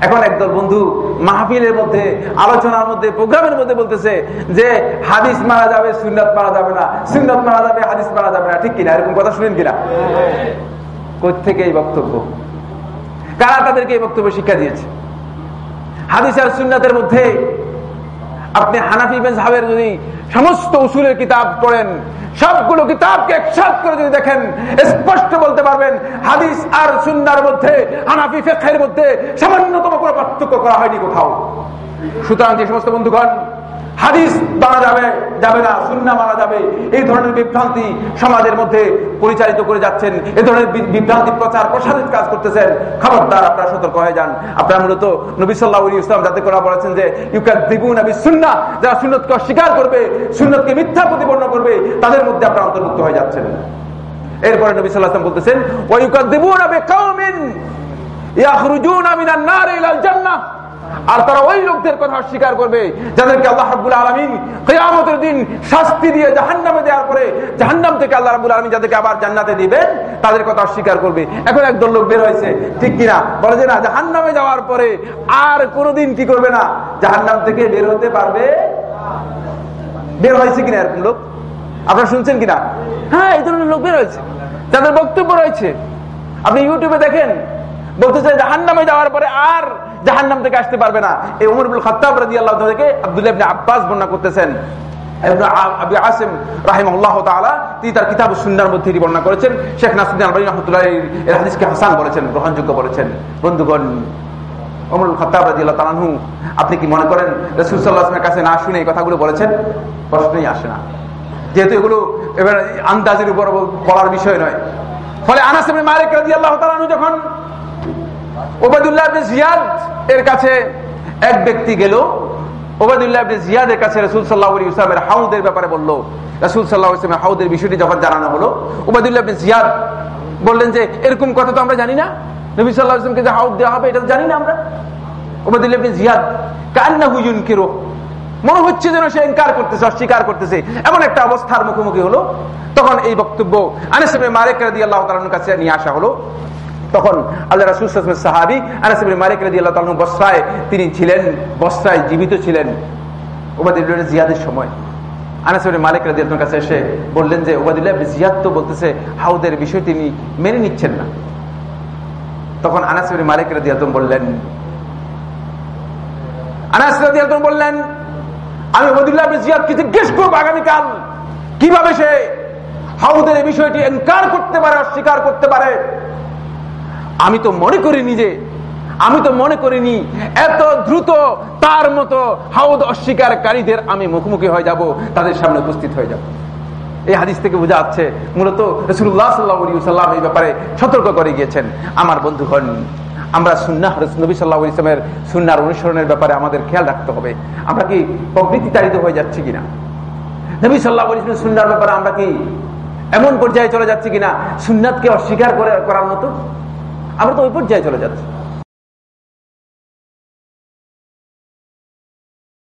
এখন একদল বন্ধু মাহফিলের মধ্যে, আলোচনার মধ্যে, প্রোগ্রামের মধ্যে বলতেছে যে, হাদিস মারা যাবে, সুন্নত মারা যাবে না। সুন্নত মারা যাবে, হাদিস মারা যাবে না। ঠিক কিনা? এরকম কথা শুনেন কিনা? থেকে এই বক্তব্য? কারা তাদেরকে এই বক্তব্য শিক্ষা দিয়েছে? হাদিস আর সুন্নাতের মধ্যে আপনি হানাফি বেন সাহেবের যদি সমস্ত উসুলের কিতাব পড়েন সবগুলো কিতাবকে একসাথ করে যদি দেখেন, স্পষ্ট বলতে পারবেন, হাদিস আর সুন্দর মধ্যে, হানাফি ফেখের মধ্যে সামান্যতম কোনো পার্থক্য করা হয়নি কোথাও। সুতরাং যে সমস্ত বন্ধুগণ হাদিস মানা যাবে যাবে না, সুন্না মানা যাবে। এই ধরনের বিভ্রান্তি সমাজের মধ্যে পরিচালিত করে যাচ্ছেন। এ ধরনের বিভ্রান্তি প্রচার প্রসারিত কাজ করতেছেন। খবরদার, আপনারা সতর্ক হয়ে যান। আপনারা মূলত নবী সাল্লাহ ইসলাম যাতে করা বলেছেন যে ইউকার দিবু নবী সুন্না যারা সুন্নতকে অস্বীকার করবে, সুন্নতকে মিথ্যা প্রতিপন্ন করবে, তাদের মধ্যে আপনারা অন্তর্ভুক্ত হয়ে যাচ্ছেন। এরপরে নবী সাল্লাহ বলতেছেন ওয়ুকার দিবু নবী কাউমিন ইলাল জান্নাহ আর তারা ওই লোকদের কথা অস্বীকার করবে, যাদেরকে আল্লাহ রাবুল আলমিন কেয়ামতের দিন শাস্তি দিয়ে জাহান্নামে দেওয়ার পরে, জাহান্নাম থেকে আল্লাহ রাবুল আলমিন যাদেরকে আবার জান্নাতে দিবেন, তাদের কথা অস্বীকার করবে। এখন একদল লোক বের হয়েছে, ঠিক কিনা? বলে যে না, জাহান্নামে যাওয়ার পরে আর কোনোদিন কি করবে না? জাহান্নাম থেকে বের হতে পারবে? বের হয়েছে কিনা এরকম লোক? আপনারা শুনছেন কিনা? হ্যাঁ এই ধরনের লোক বের হয়েছে। তাদের বক্তব্য রয়েছে। আপনি ইউটিউবে দেখেন, বলতেছে জাহান নামে যাওয়ার পরে আর জাহান নাম থেকে আসতে পারবে না। এই উমরুল খতাব রাজি আল্লাহ থেকে আব্দুল আব্বাস বর্ণনা করতেছেন। বর্ণনা করেছেন। শেখ হাসান বলেছেন, গ্রহণযোগ্য বলেছেন। বন্ধুগণ আপনি কি মনে করেন রসুলের কাছে না শুনে এই কথাগুলো বলেছেন? প্রশ্নই আসে না। যেহেতু এগুলো এবার আন্দাজের উপর বলার বিষয় নয়। ফলে আনাস মালিক রাজি আল্লাহ যখন এরকম কথা তো আমরা জানি না। নবী যে হাউদ দেওয়া হবে, এটা জানি না আমরা। ওবায়দুল্লাহ জিয়াদ কান্না হুজুন কিরো মনে হচ্ছে যেন সে ইনকার করতেছে, অস্বীকার করতেছে। এমন একটা অবস্থার মুখোমুখি হলো। তখন এই বক্তব্য আনেসে মারেক আল্লাহ কাছে নিয়ে আসা হলো। তখন আল্লাহ রাসুল সাহাবি আনাসিবিন মালিক রাজি আল্লাহ তালু তিনি ছিলেন, বস্রায় জীবিত ছিলেন ওবাদুল্লাহ জিয়াদের সময়। আনাসিবিন মালিক রাজি আপনার কাছে এসে বললেন যে ওবাদুল্লাহ জিয়াদ তো বলতেছে, হাউদের বিষয় তিনি মেনে নিচ্ছেন না। তখন আনাসিবিন মালিক রাজি আদম বললেন, আনাস আদম বললেন, আমি ওবাদুল্লাহ জিয়াদকে জিজ্ঞেস করব আগামীকাল, কীভাবে সে হাউদের বিষয়টি এনকার করতে পারে, অস্বীকার করতে পারে? আমি তো মনে করিনি যে, আমি তো মনে করিনি এত দ্রুত তার মতো হাউদ অস্বীকারীদের আমি মুখোমুখি হয়ে যাব, তাদের সামনে উপস্থিত হয়ে যাব। এই হাদিস থেকে বোঝা যাচ্ছে, মূলত রসুল্লাহ সাল্লাহাম এই ব্যাপারে সতর্ক করে গিয়েছেন। আমার বন্ধুগণ, আমরা সুন্নাহ, নবী সাল্লাহ ইসলামের সুন্নার অনুসরণের ব্যাপারে আমাদের খেয়াল রাখতে হবে। আমরা কি প্রকৃতি তাড়িত হয়ে যাচ্ছি কিনা? নবী সাল্লাহ ইসলামের সুন্নার ব্যাপারে আমরা কি এমন পর্যায়ে চলে যাচ্ছি কিনা? সুন্নাতকে অস্বীকার করার মতো? আমরা তো ওই পর্যায়ে চলে যাচ্ছি।